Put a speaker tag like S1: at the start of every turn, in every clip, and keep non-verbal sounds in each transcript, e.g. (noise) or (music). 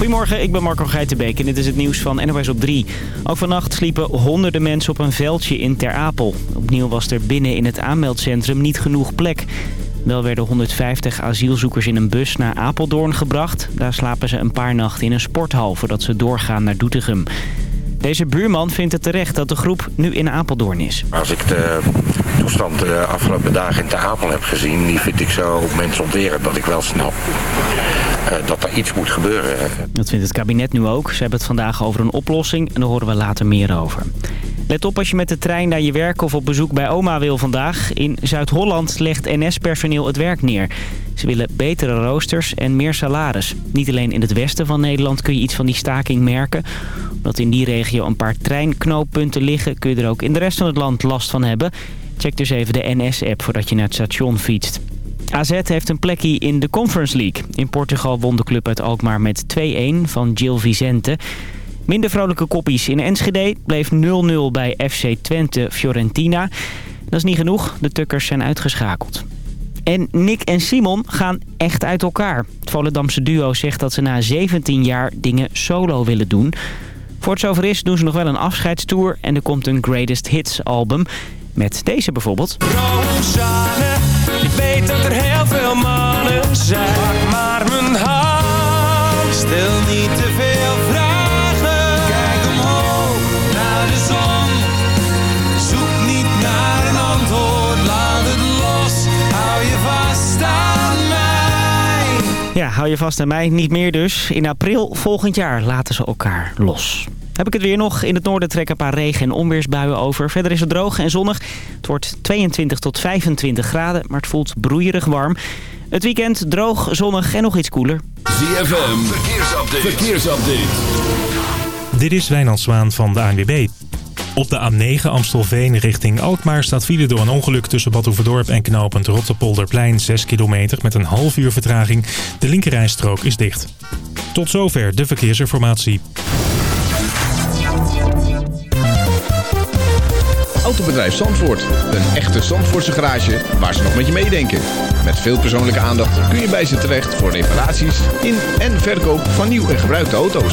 S1: Goedemorgen, ik ben Marco Geitenbeek en dit is het nieuws van NOS op 3. Ook vannacht sliepen honderden mensen op een veldje in Ter Apel. Opnieuw was er binnen in het aanmeldcentrum niet genoeg plek. Wel werden 150 asielzoekers in een bus naar Apeldoorn gebracht. Daar slapen ze een paar nachten in een sporthal voordat ze doorgaan naar Doetinchem. Deze buurman vindt het terecht dat de groep nu in Apeldoorn is.
S2: Als ik de toestand de afgelopen dagen in Ter Apel heb gezien... die vind ik zo mensonterend dat ik wel snap uh, dat er iets moet gebeuren.
S1: Dat vindt het kabinet nu ook. Ze hebben het vandaag over een oplossing en daar horen we later meer over. Let op als je met de trein naar je werk of op bezoek bij oma wil vandaag. In Zuid-Holland legt NS-personeel het werk neer. Ze willen betere roosters en meer salaris. Niet alleen in het westen van Nederland kun je iets van die staking merken. Omdat in die regio een paar treinknooppunten liggen... kun je er ook in de rest van het land last van hebben. Check dus even de NS-app voordat je naar het station fietst. AZ heeft een plekje in de Conference League. In Portugal won de club uit Alkmaar met 2-1 van Gil Vicente... Minder vrolijke koppies in Enschede bleef 0-0 bij FC Twente Fiorentina. Dat is niet genoeg, de Tukkers zijn uitgeschakeld. En Nick en Simon gaan echt uit elkaar. Het Volendamse duo zegt dat ze na 17 jaar dingen solo willen doen. Voor het zover is doen ze nog wel een afscheidstour en er komt een Greatest Hits album. Met deze bijvoorbeeld. Rosanne, ik weet dat er heel veel mannen zijn, maar Ja, hou je vast aan mij. Niet meer dus. In april volgend jaar laten ze elkaar los. Heb ik het weer nog. In het noorden trekken een paar regen- en onweersbuien over. Verder is het droog en zonnig. Het wordt 22 tot 25 graden, maar het voelt broeierig warm. Het weekend droog, zonnig en nog iets koeler.
S3: ZFM, verkeersupdate. verkeersupdate.
S4: Dit is Wijnand Zwaan van de ANWB. Op de A9 Amstelveen richting Alkmaar staat file door een ongeluk tussen Badhoevedorp en knooppunt Rotterpolderplein 6 kilometer met een half uur vertraging. De linkerrijstrook is dicht. Tot zover de verkeersinformatie.
S5: Autobedrijf Zandvoort. Een echte Zandvoortse garage waar ze nog met je meedenken. Met veel persoonlijke aandacht kun je bij ze terecht voor reparaties in en verkoop van nieuw en gebruikte auto's.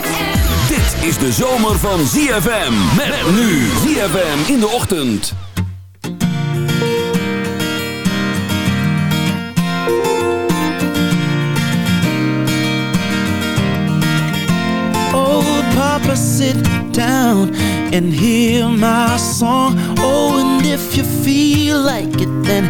S3: is de zomer van ZFM. Met nu ZFM in de ochtend.
S6: Oh, Papa, sit down and hear my song. Oh, and if you feel like it, then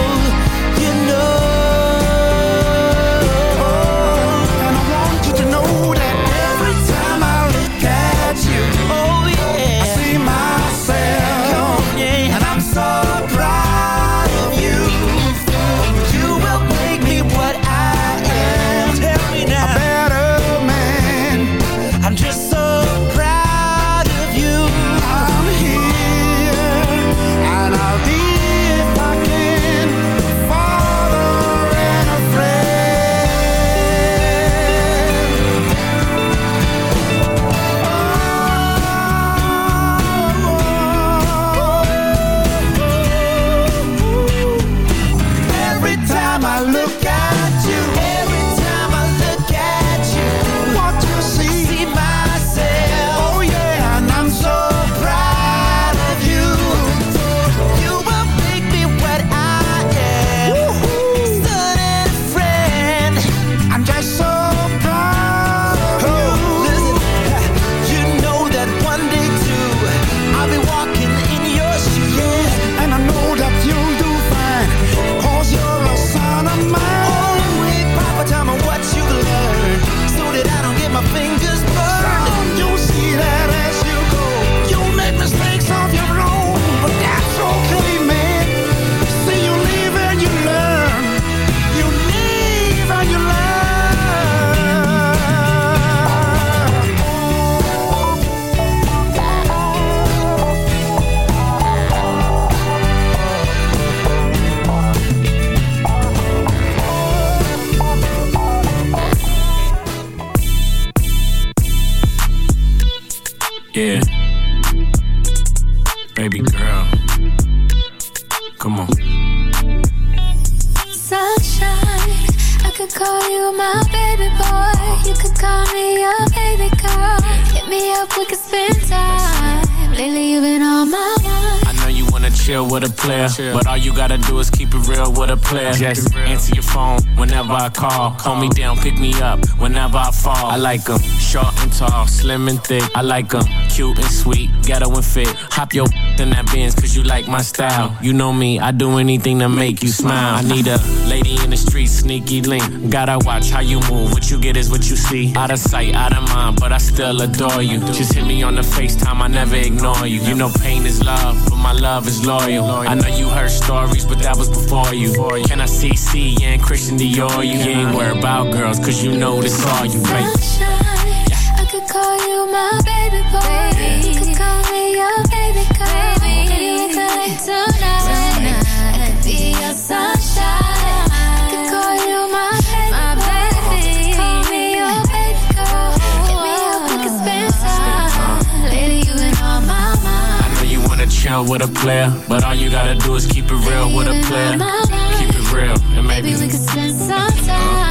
S7: whenever I call. Call me down, pick me up whenever I fall. I like 'em short and tall, slim and thick. I like 'em cute and sweet, ghetto and fit. Hop your (laughs) in that Benz cause you like my style. You know me, I do anything to make you smile. I need a lady in the street, sneaky link. Gotta watch how you move. What you get is what you see. Out of sight, out of mind, but I still adore you. Just hit me on the FaceTime, I never ignore you. You know pain is love, but my love is loyal. I know you heard stories, but that was before you. Can I see C and Christian Dior? know you ain't worried about girls, cause you know this all you make.
S8: I could call you my baby boy. Baby. Could call me your baby girl. Baby. Tonight. Tonight. I could be your sunshine.
S7: Chill with a player, but all you gotta do is keep it real with a player. Real, and maybe
S8: Maybe we could spend some time.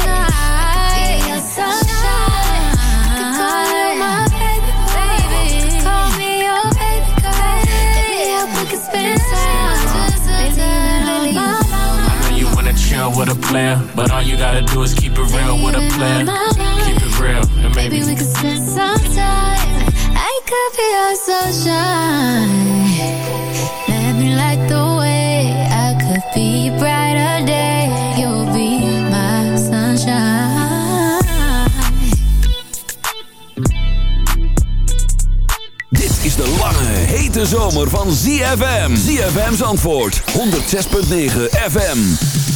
S7: Player, but all you gotta do is keep it real with a player. Keep it real, and maybe
S8: Maybe we could spend some time. I could be your sunshine. Let me light the way. I could be brighter day. You'll be my sunshine.
S3: Dit is de lange, hete zomer van ZFM. ZFM's antwoord 106.9 FM.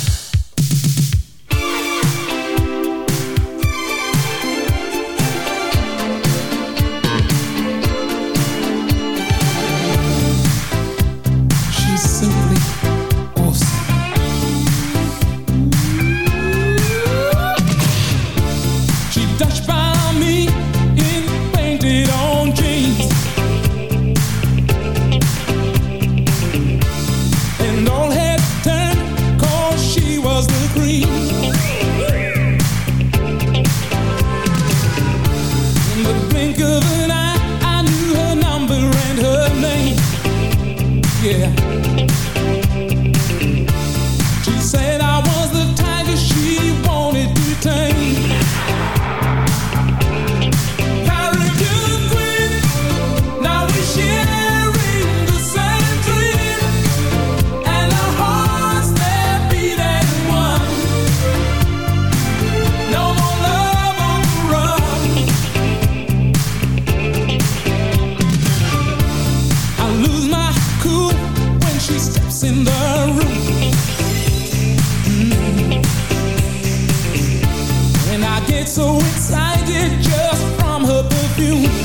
S9: So excited just from her perfume.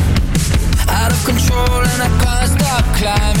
S10: I
S11: can't stop climbing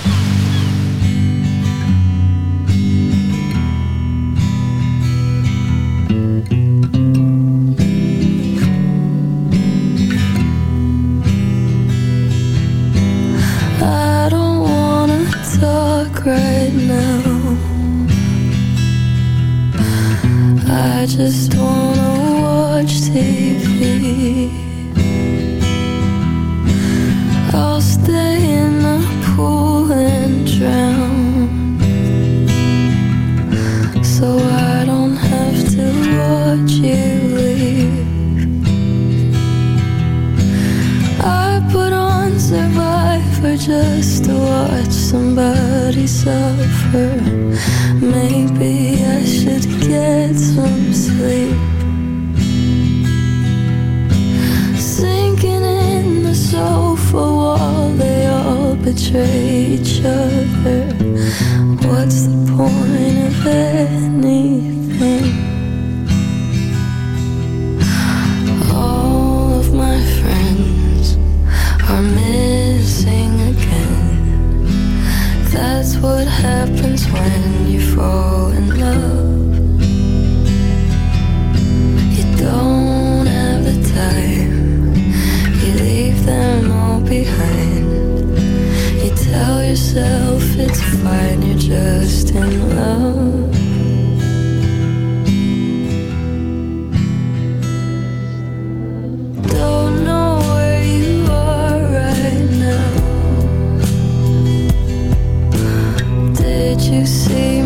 S12: you see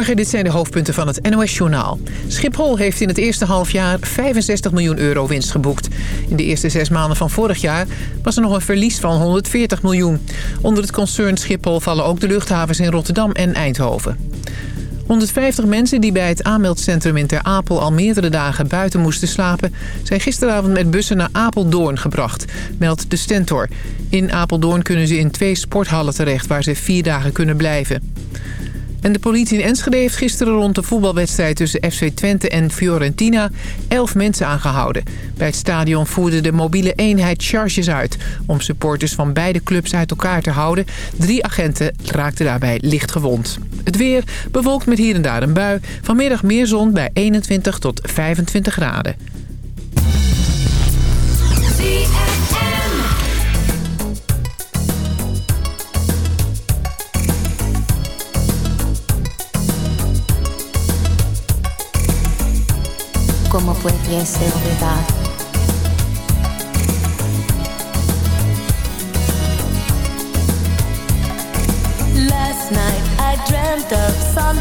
S13: Dit zijn de hoofdpunten van het NOS-journaal. Schiphol heeft in het eerste halfjaar 65 miljoen euro winst geboekt. In de eerste zes maanden van vorig jaar was er nog een verlies van 140 miljoen. Onder het concern Schiphol vallen ook de luchthavens in Rotterdam en Eindhoven. 150 mensen die bij het aanmeldcentrum in Ter Apel al meerdere dagen buiten moesten slapen... zijn gisteravond met bussen naar Apeldoorn gebracht, meldt de Stentor. In Apeldoorn kunnen ze in twee sporthallen terecht waar ze vier dagen kunnen blijven. En de politie in Enschede heeft gisteren rond de voetbalwedstrijd tussen FC Twente en Fiorentina elf mensen aangehouden. Bij het stadion voerde de mobiele eenheid charges uit om supporters van beide clubs uit elkaar te houden. Drie agenten raakten daarbij licht gewond. Het weer bewolkt met hier en daar een bui. Vanmiddag meer zon bij 21 tot 25 graden.
S14: ¿Cómo pudiese olvidar?
S11: Last night I dreamt of San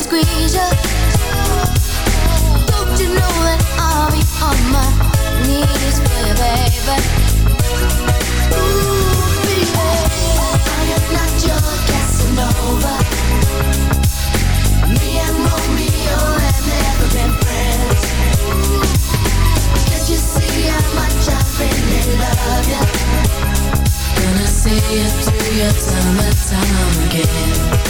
S12: squeeze ya. Don't you know that I'll be on my knees for you, baby?
S15: Ooh, baby, I am not your Casanova. Me and Romeo have never been friends. Can't you see how much I love?
S16: Gonna see
S12: you
S16: through your time and time again.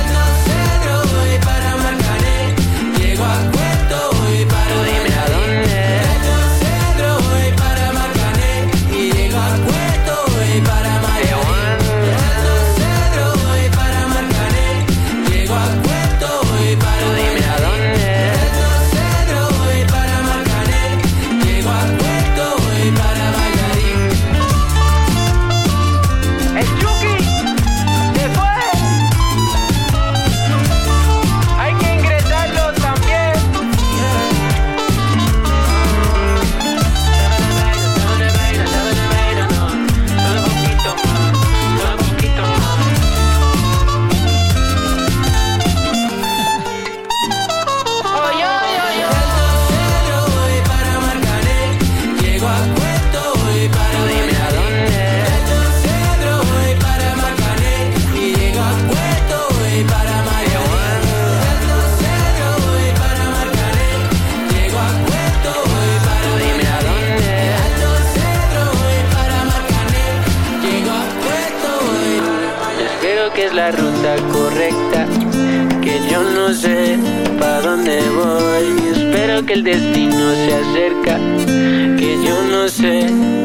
S17: que el destino se acerca, que yo no sé.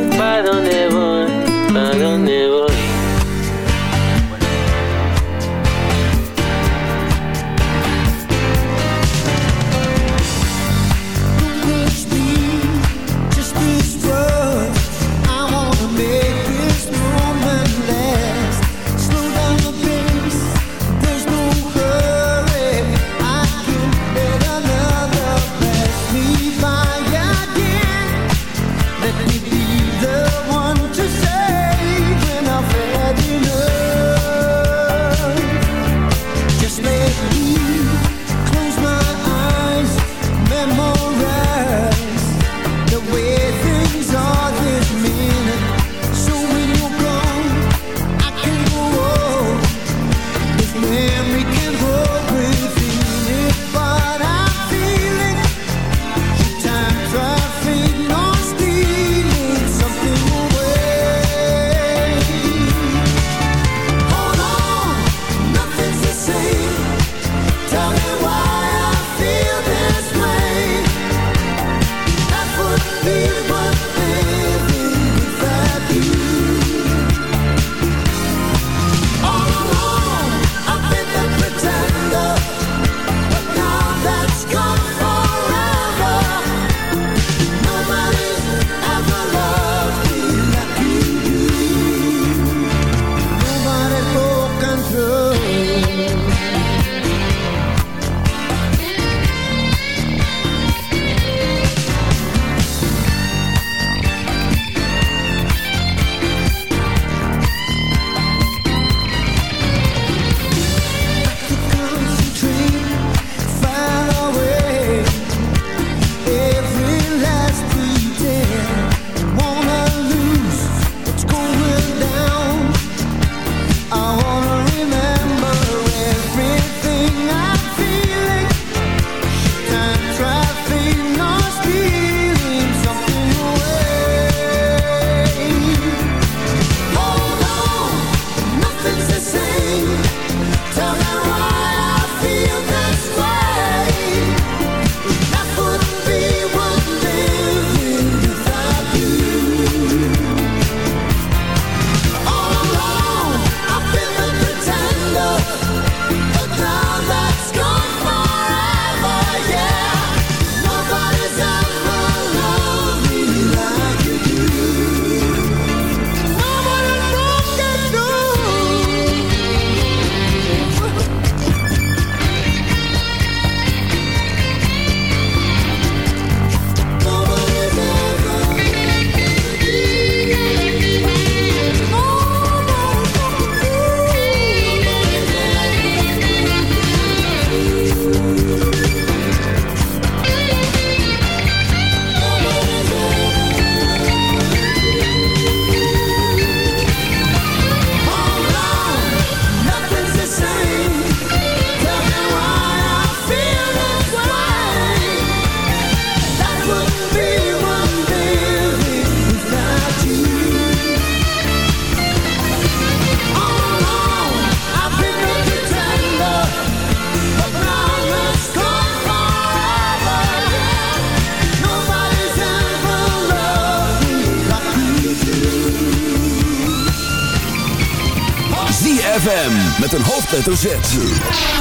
S3: ZFM met een hoofdletter Z.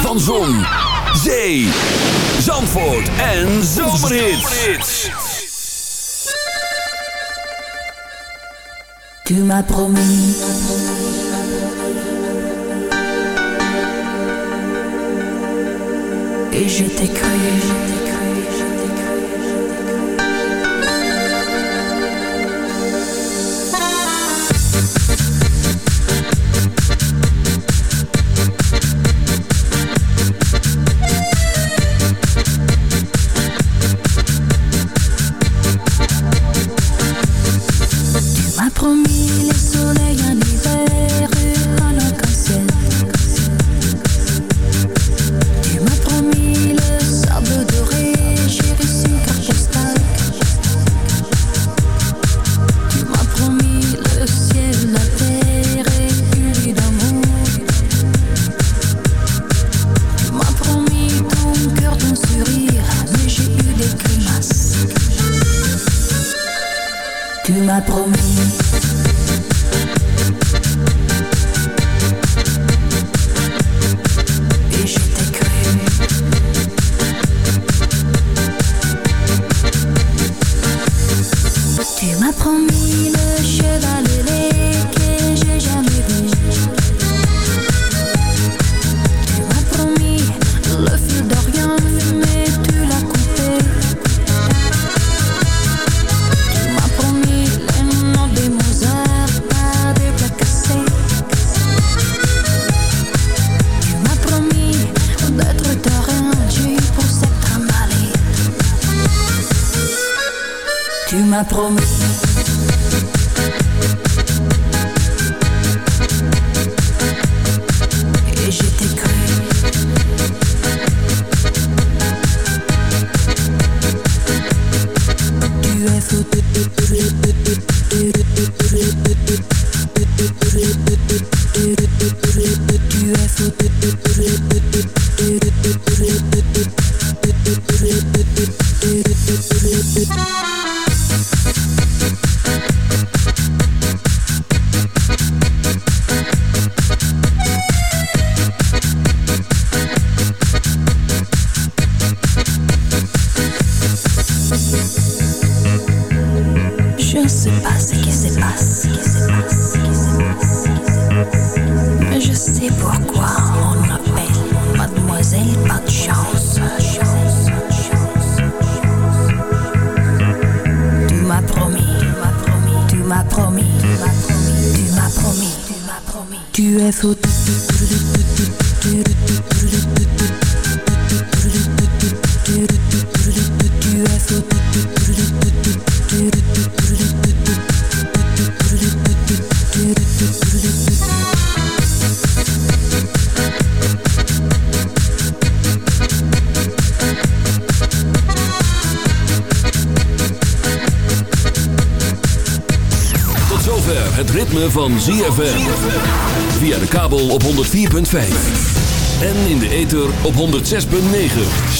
S3: Van Zon, Zee, Zandvoort en Zomerhits.
S11: Tu m'as promis. Et je t'ai cru. m'a promis